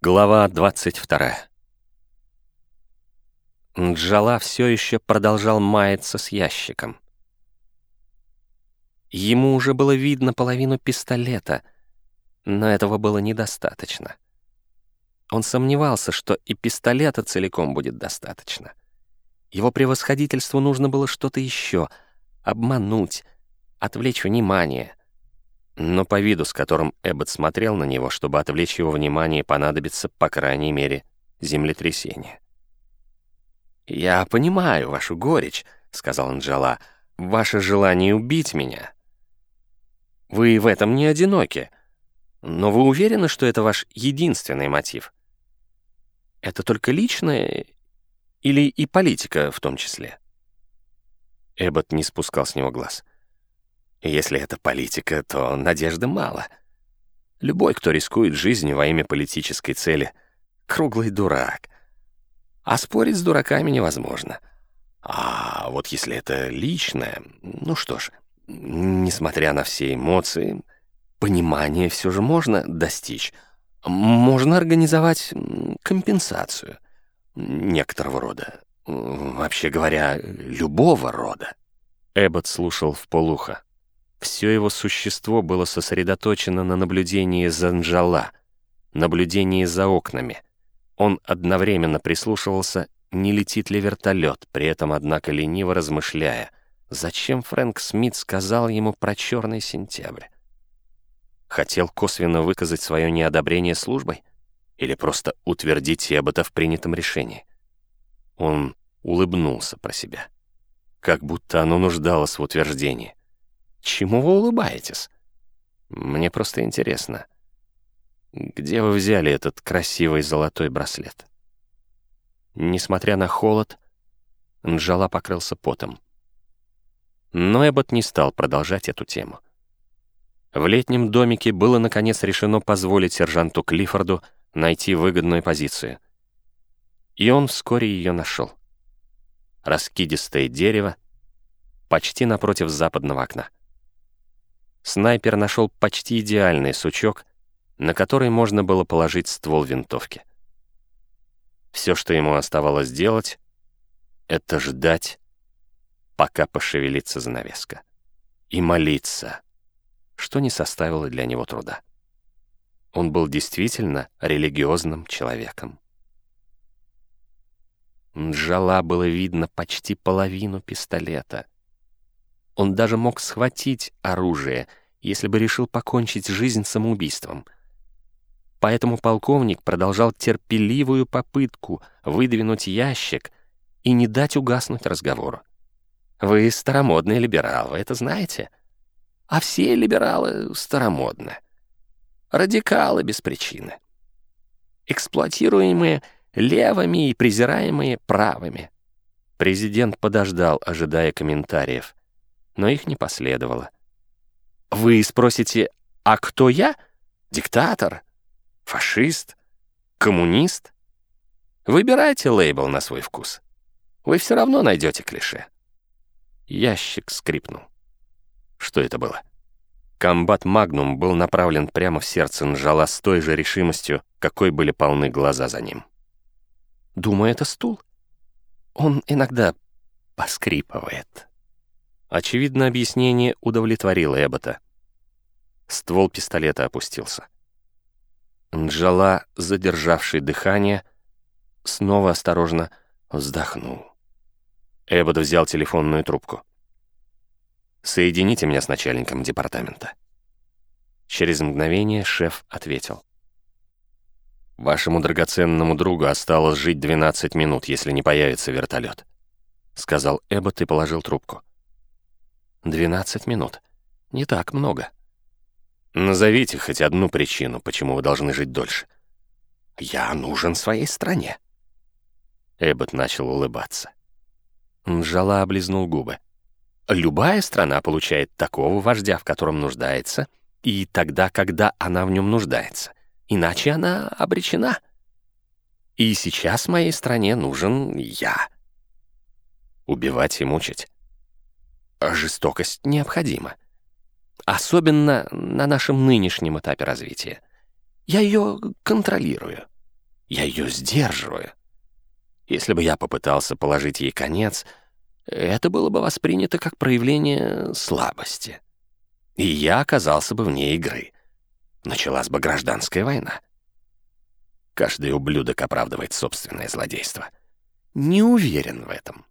Глава 22. Нджала все еще продолжал маяться с ящиком. Ему уже было видно половину пистолета, но этого было недостаточно. Он сомневался, что и пистолета целиком будет достаточно. Его превосходительству нужно было что-то еще — обмануть, отвлечь внимание. Но по виду, с которым Эббот смотрел на него, чтобы отвлечь его внимание, понадобится, по крайней мере, землетрясение. «Я понимаю вашу горечь», — сказал Анджела, — «ваше желание убить меня. Вы в этом не одиноки, но вы уверены, что это ваш единственный мотив? Это только личное или и политика в том числе?» Эббот не спускал с него глаз. Если это политика, то надежды мало. Любой, кто рискует жизнью во имя политической цели, круглый дурак. А спорить с дураками невозможно. А вот если это личное, ну что ж, несмотря на все эмоции, понимание все же можно достичь. Можно организовать компенсацию некоторого рода. Вообще говоря, любого рода. Эббот слушал в полухо. Все его существо было сосредоточено на наблюдении за Нджала, наблюдении за окнами. Он одновременно прислушивался, не летит ли вертолет, при этом, однако, лениво размышляя, зачем Фрэнк Смит сказал ему про черный сентябрь. Хотел косвенно выказать свое неодобрение службой? Или просто утвердить Эббота в принятом решении? Он улыбнулся про себя. Как будто оно нуждалось в утверждении. Чему вы улыбаетесь? Мне просто интересно. Где вы взяли этот красивый золотой браслет? Несмотря на холод, Нджала покрылся потом. Но Эббот не стал продолжать эту тему. В летнем домике было, наконец, решено позволить сержанту Клиффорду найти выгодную позицию. И он вскоре ее нашел. Раскидистое дерево почти напротив западного окна снайпер нашел почти идеальный сучок, на который можно было положить ствол винтовки. Все, что ему оставалось делать, это ждать, пока пошевелится занавеска, и молиться, что не составило для него труда. Он был действительно религиозным человеком. Нджала было видно почти половину пистолета — он даже мог схватить оружие, если бы решил покончить жизнь самоубийством. Поэтому полковник продолжал терпеливую попытку выдвинуть ящик и не дать угаснуть разговору. «Вы старомодный либерал, вы это знаете? А все либералы старомодны. Радикалы без причины. Эксплуатируемые левыми и презираемые правыми». Президент подождал, ожидая комментариев но их не последовало. Вы спросите, а кто я? Диктатор? Фашист? Коммунист? Выбирайте лейбл на свой вкус. Вы все равно найдете клише. Ящик скрипнул. Что это было? Комбат Магнум был направлен прямо в сердце Нжала с той же решимостью, какой были полны глаза за ним. Думаю, это стул. Он иногда поскрипывает. Очевидно, объяснение удовлетворило Эббота. Ствол пистолета опустился. Нджала, задержавший дыхание, снова осторожно вздохнул. Эббот взял телефонную трубку. «Соедините меня с начальником департамента». Через мгновение шеф ответил. «Вашему драгоценному другу осталось жить 12 минут, если не появится вертолет», — сказал Эббот и положил трубку. Двенадцать минут. Не так много. Назовите хоть одну причину, почему вы должны жить дольше. Я нужен своей стране. Эббот начал улыбаться. Нжала облизнул губы. Любая страна получает такого вождя, в котором нуждается, и тогда, когда она в нем нуждается. Иначе она обречена. И сейчас моей стране нужен я. Убивать и мучить. Жестокость необходима. Особенно на нашем нынешнем этапе развития. Я ее контролирую. Я ее сдерживаю. Если бы я попытался положить ей конец, это было бы воспринято как проявление слабости. И я оказался бы вне игры. Началась бы гражданская война. Каждый ублюдок оправдывает собственное злодейство. Не уверен в этом.